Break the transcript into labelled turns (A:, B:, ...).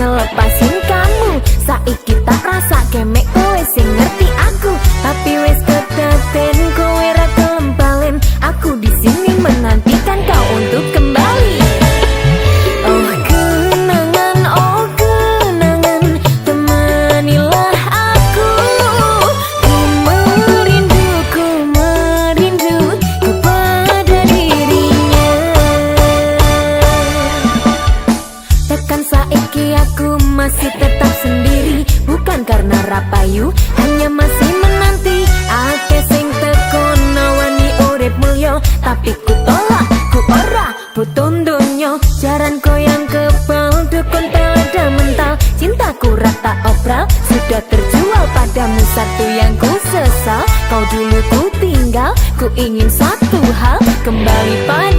A: ngelepasin kamu. Saiki aku masih tetap sendiri Bukan karena rapayu Hanya masih menanti. Ake sing teko nawani urip mulio Tapi ku tolak, ku ora Putun dunyo Jaran yang kebal Dukun telada mental. Cintaku rata opral Sudah terjual padamu Satu yang ku sesal. Kau dulu ku tinggal Ku ingin satu hal Kembali padamu